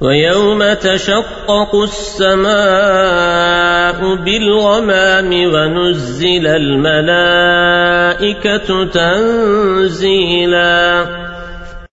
ويوم تشقق السماء بالغمام ونزل الملائكة تنزيلاً